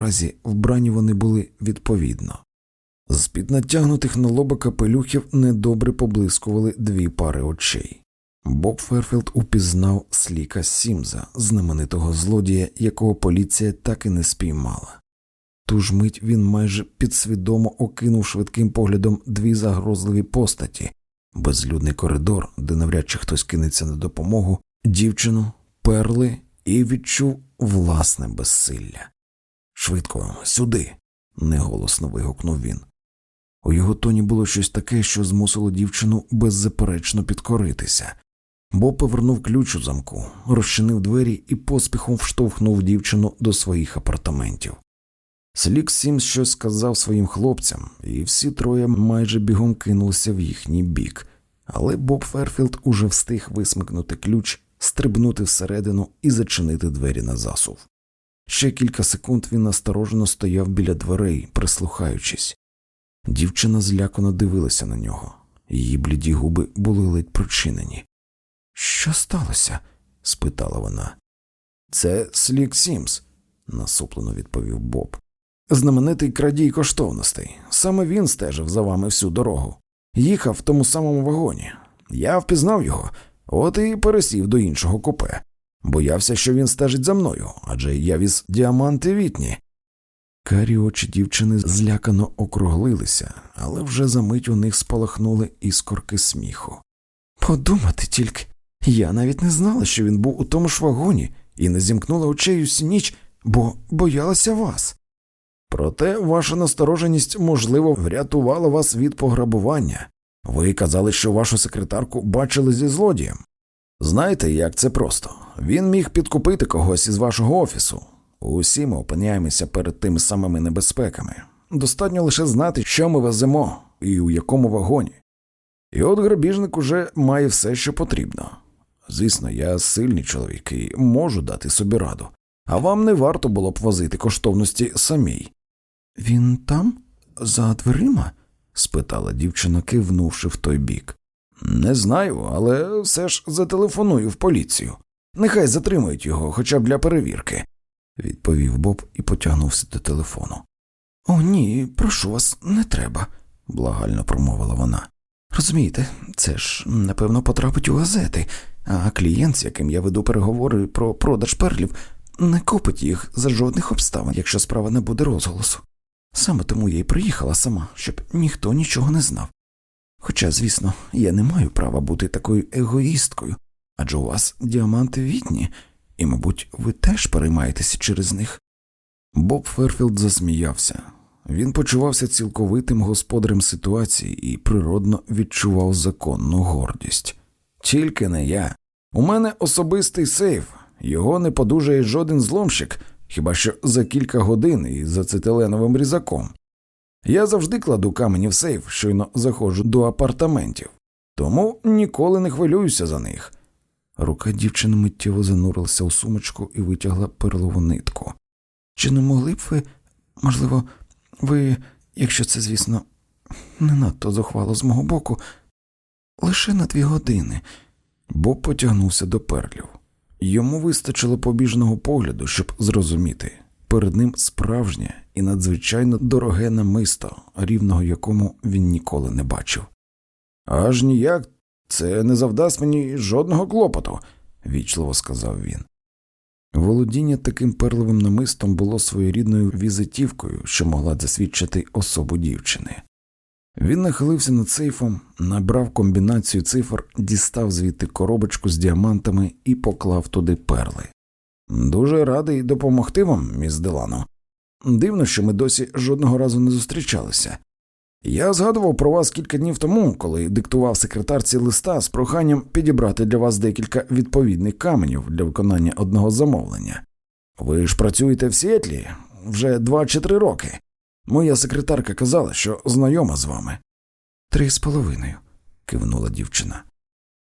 разі, вбрані вони були відповідно. З-під натягнутих на лоба капелюхів недобре поблискували дві пари очей. Боб Ферфілд упізнав Сліка Сімза, знаменитого злодія, якого поліція так і не спіймала. Ту ж мить він майже підсвідомо окинув швидким поглядом дві загрозливі постаті, безлюдний коридор, де навряд чи хтось кинеться на допомогу, дівчину, перли і відчув власне безсилля. Швидко, сюди. неголосно вигукнув він. У його тоні було щось таке, що змусило дівчину беззаперечно підкоритися. Боб повернув ключ у замку, розчинив двері і поспіхом вштовхнув дівчину до своїх апартаментів. Слік Сімс щось сказав своїм хлопцям, і всі троє майже бігом кинулися в їхній бік, але Боб Ферфілд уже встиг висмикнути ключ, стрибнути всередину і зачинити двері на засув. Ще кілька секунд він насторожено стояв біля дверей, прислухаючись. Дівчина злякано дивилася на нього, її бліді губи були ледь прочинені. Що сталося? спитала вона. Це Слік Сімс, насуплено відповів Боб. Знаменитий крадій коштовностей. Саме він стежив за вами всю дорогу. Їхав в тому самому вагоні. Я впізнав його, от і пересів до іншого купе. Боявся, що він стежить за мною, адже я віз діаманти вітні. Карі очі дівчини злякано округлилися, але вже за мить у них спалахнули іскорки сміху. Подумати тільки, я навіть не знала, що він був у тому ж вагоні, і не зімкнула очей усю ніч, бо боялася вас. Проте ваша настороженість, можливо, врятувала вас від пограбування. Ви казали, що вашу секретарку бачили зі злодієм. Знаєте, як це просто? Він міг підкупити когось із вашого офісу. Усі ми опиняємося перед тими самими небезпеками. Достатньо лише знати, що ми веземо і у якому вагоні. І от грабіжник уже має все, що потрібно. Звісно, я сильний чоловік і можу дати собі раду, а вам не варто було б возити коштовності самій. Він там, за дверима? спитала дівчина, кивнувши в той бік. Не знаю, але все ж зателефоную в поліцію. Нехай затримають його хоча б для перевірки, відповів Боб і потягнувся до телефону. О, ні, прошу вас, не треба, благально промовила вона. Розумієте, це ж, напевно, потрапить у газети, а клієнт, з яким я веду переговори про продаж перлів, не купить їх за жодних обставин, якщо справа набуде розголосу. Саме тому я й приїхала сама, щоб ніхто нічого не знав. Хоча, звісно, я не маю права бути такою егоїсткою, адже у вас діаманти Вітні, і, мабуть, ви теж переймаєтеся через них. Боб Ферфілд засміявся. Він почувався цілковитим господарем ситуації і природно відчував законну гордість. Тільки не я. У мене особистий сейф, його не подужає жоден зломщик, хіба що за кілька годин і за цитиленовим різаком. Я завжди кладу камені в сейф, щойно заходжу до апартаментів, тому ніколи не хвилююся за них. Рука дівчини миттєво занурилася у сумочку і витягла перлову нитку. Чи не могли б ви, можливо, ви, якщо це, звісно, не надто зухвало з мого боку, лише на дві години, Боб потягнувся до перлів. Йому вистачило побіжного погляду, щоб зрозуміти перед ним справжнє і надзвичайно дороге намисто, рівного якому він ніколи не бачив. Аж ніяк це не завдасть мені жодного клопоту, вічливо сказав він. Володіння таким перловим намистом було своєрідною візитівкою, що могла засвідчити особу дівчини. Він нахилився над сейфом, набрав комбінацію цифр, дістав звідти коробочку з діамантами і поклав туди перли. Дуже радий допомогти вам, міс Делано. Дивно, що ми досі жодного разу не зустрічалися. Я згадував про вас кілька днів тому, коли диктував секретарці листа з проханням підібрати для вас декілька відповідних каменів для виконання одного замовлення. Ви ж працюєте в Сіетлі вже два чи три роки. Моя секретарка казала, що знайома з вами. Три з половиною, кивнула дівчина.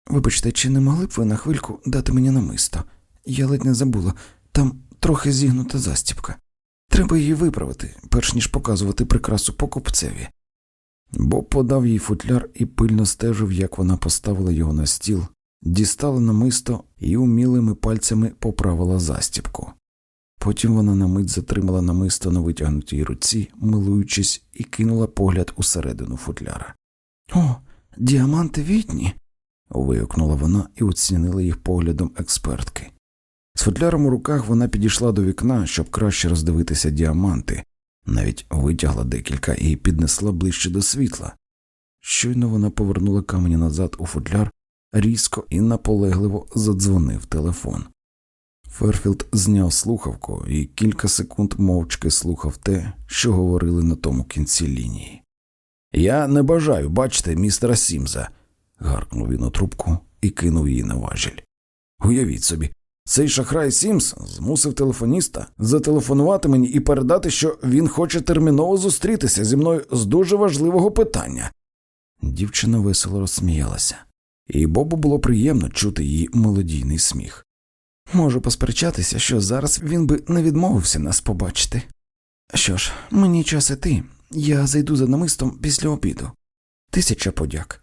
Вибачте, чи не могли б ви на хвильку дати мені намисто? Я ледь не забула, там трохи зігнута застіпка. Треба її виправити, перш ніж показувати прикрасу покупцеві. Боб подав їй футляр і пильно стежив, як вона поставила його на стіл, дістала намисто і умілими пальцями поправила застіпку. Потім вона на мить затримала намисто на витягнутій руці, милуючись, і кинула погляд усередину футляра. О, діаманти вітні. вигукнула вона і оцінила їх поглядом експертки. З футляром у руках вона підійшла до вікна, щоб краще роздивитися діаманти, навіть витягла декілька і піднесла ближче до світла. Щойно вона повернула камені назад у футляр, різко і наполегливо задзвонив телефон. Ферфілд зняв слухавку і кілька секунд мовчки слухав те, що говорили на тому кінці лінії. Я не бажаю бачити містера Сімза, гаркнув він у трубку і кинув її на важіль. Уявіть собі, цей шахрай Сімс змусив телефоніста зателефонувати мені і передати, що він хоче терміново зустрітися зі мною з дуже важливого питання. Дівчина весело розсміялася, і Бобу було приємно чути її мелодійний сміх. Можу посперечатися, що зараз він би не відмовився нас побачити. Що ж, мені час іти, я зайду за намистом після обіду. Тисяча подяк.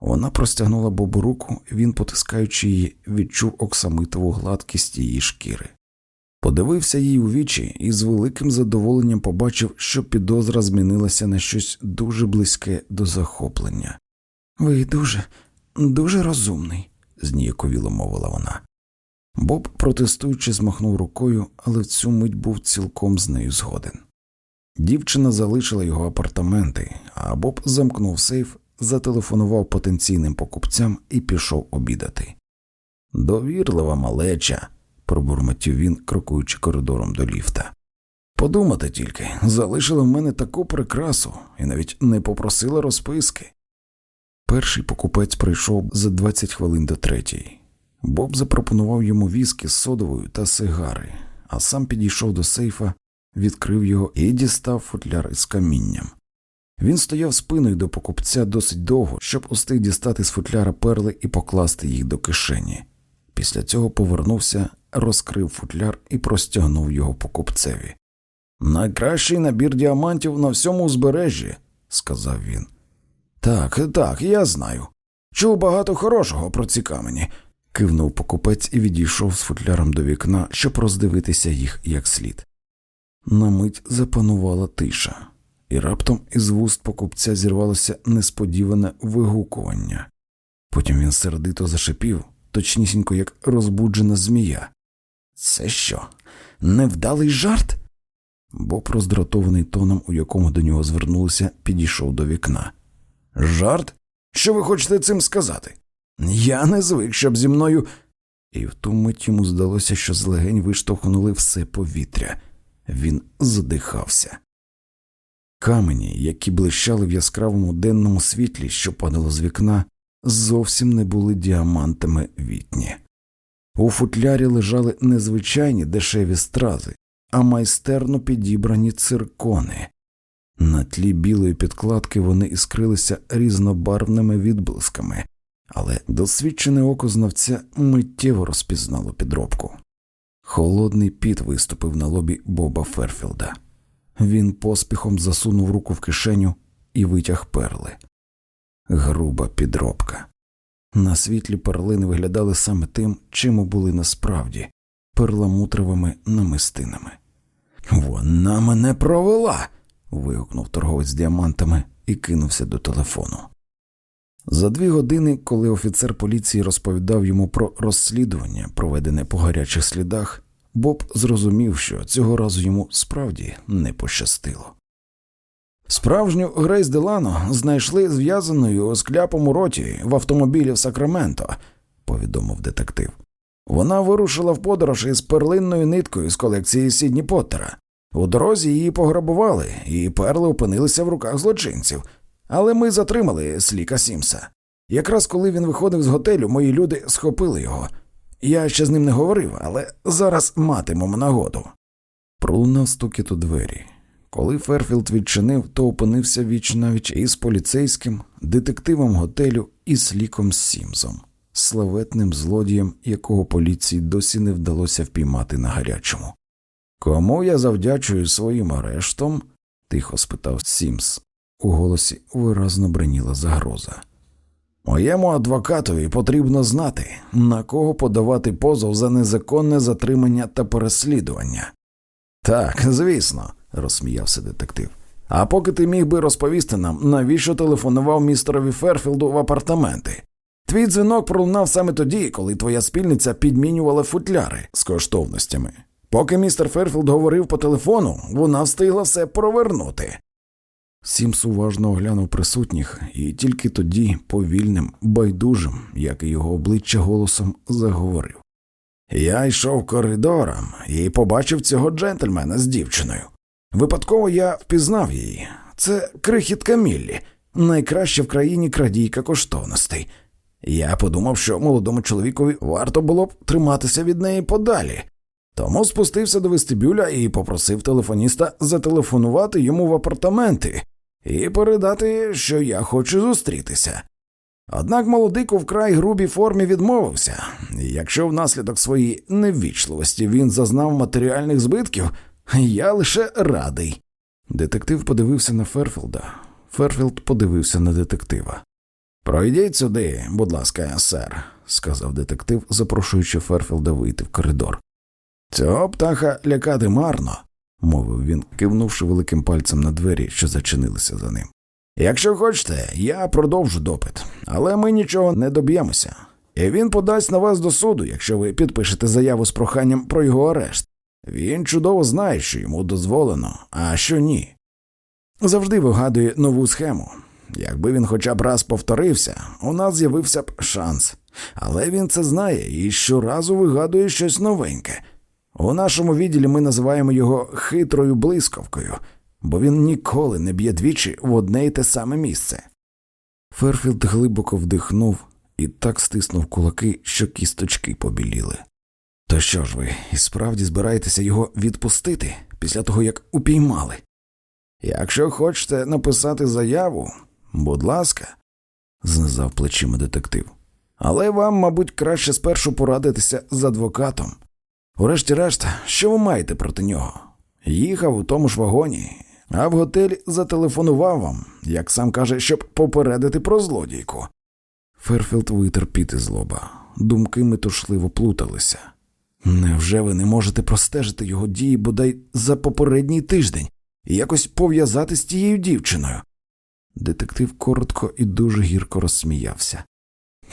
Вона простягнула Бобу руку, він, потискаючи її, відчув оксамитову гладкість її шкіри. Подивився їй у вічі і з великим задоволенням побачив, що підозра змінилася на щось дуже близьке до захоплення. Ви дуже, дуже розумний, зніяковіло мовила вона. Боб, протестуючи, змахнув рукою, але в цю мить був цілком з нею згоден. Дівчина залишила його апартаменти, а Боб замкнув сейф, зателефонував потенційним покупцям і пішов обідати. Довірлива малеча, пробурмотів він, крокуючи коридором до ліфта. Подумати тільки, залишила в мене таку прикрасу і навіть не попросила розписки. Перший покупець прийшов за 20 хвилин до третьої. Боб запропонував йому віскі з содовою та сигари, а сам підійшов до сейфа, відкрив його і дістав футляр із камінням. Він стояв спиною до покупця досить довго, щоб устиг дістати з футляра перли і покласти їх до кишені. Після цього повернувся, розкрив футляр і простягнув його покупцеві. Найкращий набір діамантів на всьому узбережжі, сказав він. Так, так, я знаю. Чув багато хорошого про ці камені кивнув покупець і відійшов з футляром до вікна, щоб роздивитися їх як слід. На мить запанувала тиша, і раптом із вуст покупця зірвалося несподіване вигукування. Потім він сердито зашипів, точнісінько як розбуджена змія. Це що, невдалий жарт? Боб, роздратований тоном, у якому до нього звернулися, підійшов до вікна. Жарт? Що ви хочете цим сказати? Я не звик, щоб зі мною. І в ту мить йому здалося, що з легень виштовхнули все повітря. Він задихався. Камені, які блищали в яскравому денному світлі, що падало з вікна, зовсім не були діамантами вітні. У футлярі лежали не звичайні дешеві стрази, а майстерно підібрані циркони. На тлі білої підкладки вони іскрилися різнобарвними відблисками, але досвідчене око знавця миттєво розпізнало підробку. Холодний піт виступив на лобі Боба Ферфілда. Він поспіхом засунув руку в кишеню і витяг перли. Груба підробка. На світлі перлини виглядали саме тим, чим були насправді перламутровими намистинами. Вона мене провела. вигукнув торговець діамантами і кинувся до телефону. За дві години, коли офіцер поліції розповідав йому про розслідування, проведене по гарячих слідах, Боб зрозумів, що цього разу йому справді не пощастило. Справжню Грейс Делано знайшли зв'язаною з кляпом у роті в автомобілі в Сакраменто, повідомив детектив. Вона вирушила в подорож із перлинною ниткою з колекції Сідні Поттера. У дорозі її пограбували, і перли опинилися в руках злочинців. Але ми затримали Сліка Сімса. Якраз коли він виходив з готелю, мої люди схопили його. Я ще з ним не говорив, але зараз матимемо нагоду. Пролунав стукіт у двері. Коли Ферфілд відчинив, то опинився віч-на-віч із поліцейським, детективом готелю і Сліком Сімсом, славетним злодієм, якого поліції досі не вдалося впіймати на гарячому. Кому я завдячую своїм арештом? тихо спитав Сімс. У голосі виразно бреніла загроза. Моєму адвокатові потрібно знати, на кого подавати позов за незаконне затримання та переслідування. Так, звісно, розсміявся детектив. А поки ти міг би розповісти нам, навіщо телефонував містерові Ферфілду в апартаменти? Твій дзвінок пролунав саме тоді, коли твоя спільниця підмінювала футляри з коштовностями. Поки містер Ферфілд говорив по телефону, вона встигла все провернути. Сімс уважно оглянув присутніх і тільки тоді, повільним, байдужим, як і його обличчя голосом, заговорив. Я йшов коридором і побачив цього джентльмена з дівчиною. Випадково я впізнав її. Це крихітка Міллі, найкраща в країні крадійка коштовностей. Я подумав, що молодому чоловікові варто було б триматися від неї подалі. Тому спустився до вестибюля і попросив телефоніста зателефонувати йому в апартаменти і передати, що я хочу зустрітися. Однак молодик у вкрай грубій формі відмовився, якщо внаслідок своєї неввічливості він зазнав матеріальних збитків, я лише радий. Детектив подивився на Ферфілда. Ферфілд подивився на детектива. Пройдіть сюди, будь ласка, сер, сказав детектив, запрошуючи Ферфілда вийти в коридор. Цього птаха лякати марно, мовив він, кивнувши великим пальцем на двері, що зачинилися за ним. Якщо хочете, я продовжу допит, але ми нічого не доб'ємося. І він подасть на вас до суду, якщо ви підпишете заяву з проханням про його арешт. Він чудово знає, що йому дозволено, а що ні. Завжди вигадує нову схему. Якби він хоча б раз повторився, у нас з'явився б шанс. Але він це знає і щоразу вигадує щось новеньке. У нашому відділі ми називаємо його хитрою блискавкою, бо він ніколи не б'є двічі в одне й те саме місце. Ферфілд глибоко вдихнув і так стиснув кулаки, що кісточки побіліли. То що ж ви і справді збираєтеся його відпустити після того, як упіймали? Якщо хочете написати заяву, будь ласка, знизав плечима детектив. Але вам, мабуть, краще спершу порадитися з адвокатом. Урешті-решт, що ви маєте проти нього? Їхав у тому ж вагоні, а в готель зателефонував вам, як сам каже, щоб попередити про злодійку. Ферфілд витер піт із лоба. Думки метушливо плуталися. Невже ви не можете простежити його дії бодай за попередній тиждень і якось пов'язати з тією дівчиною? Детектив коротко і дуже гірко розсміявся.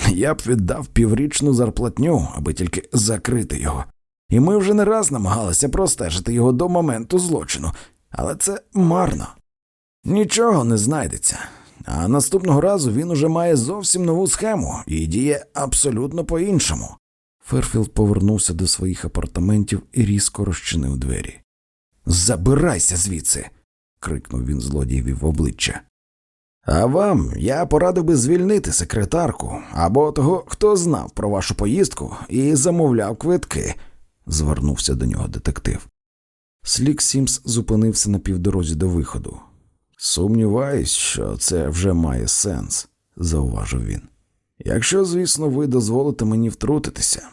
Я б віддав піврічну зарплатню, аби тільки закрити його. І ми вже не раз намагалися простежити його до моменту злочину, але це марно. Нічого не знайдеться. А наступного разу він уже має зовсім нову схему і діє абсолютно по іншому. Ферфілд повернувся до своїх апартаментів і різко розчинив двері. Забирайся звідси. крикнув він злодієві в обличчя. А вам я порадив би звільнити секретарку або того, хто знав про вашу поїздку і замовляв квитки, звернувся до нього детектив. Слік Сімс зупинився на півдорозі до виходу. Сумніваюсь, що це вже має сенс, зауважив він. Якщо, звісно, ви дозволите мені втрутитися.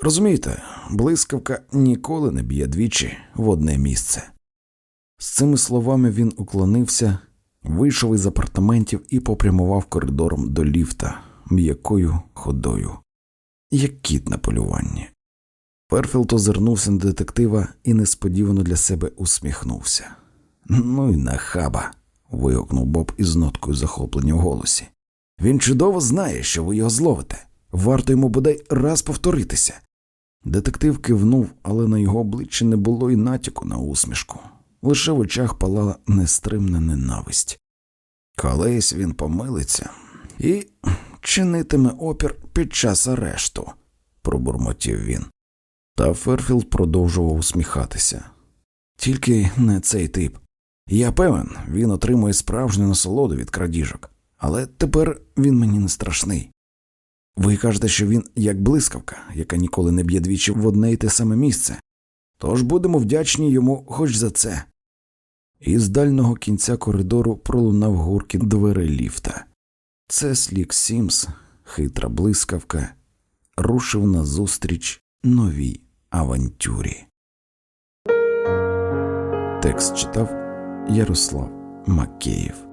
Розумієте, блискавка ніколи не б'є двічі в одне місце. З цими словами він уклонився, вийшов із апартаментів і попрямував коридором до ліфта м'якою ходою, як кіт на полюванні. Ферфілд озирнувся на детектива і несподівано для себе усміхнувся. Ну й нахаба. вигукнув Боб із ноткою захоплення в голосі. Він чудово знає, що ви його зловите. Варто йому бодай раз повторитися. Детектив кивнув, але на його обличчі не було й натяку на усмішку. Лише в очах палала нестримна ненависть. Колись він помилиться і чинитиме опір під час арешту, пробурмотів він. Та Ферфілд продовжував усміхатися. Тільки не цей тип. Я певен, він отримує справжню насолоду від крадіжок, але тепер він мені не страшний. Ви кажете, що він як блискавка, яка ніколи не б'є двічі в одне й те саме місце, тож будемо вдячні йому хоч за це. І з дальнього кінця коридору пролунав гуркіт двери ліфта. Це Слік Сімс, хитра блискавка, рушив назустріч новій авантюрі. Текст читав Ярослав Макеєв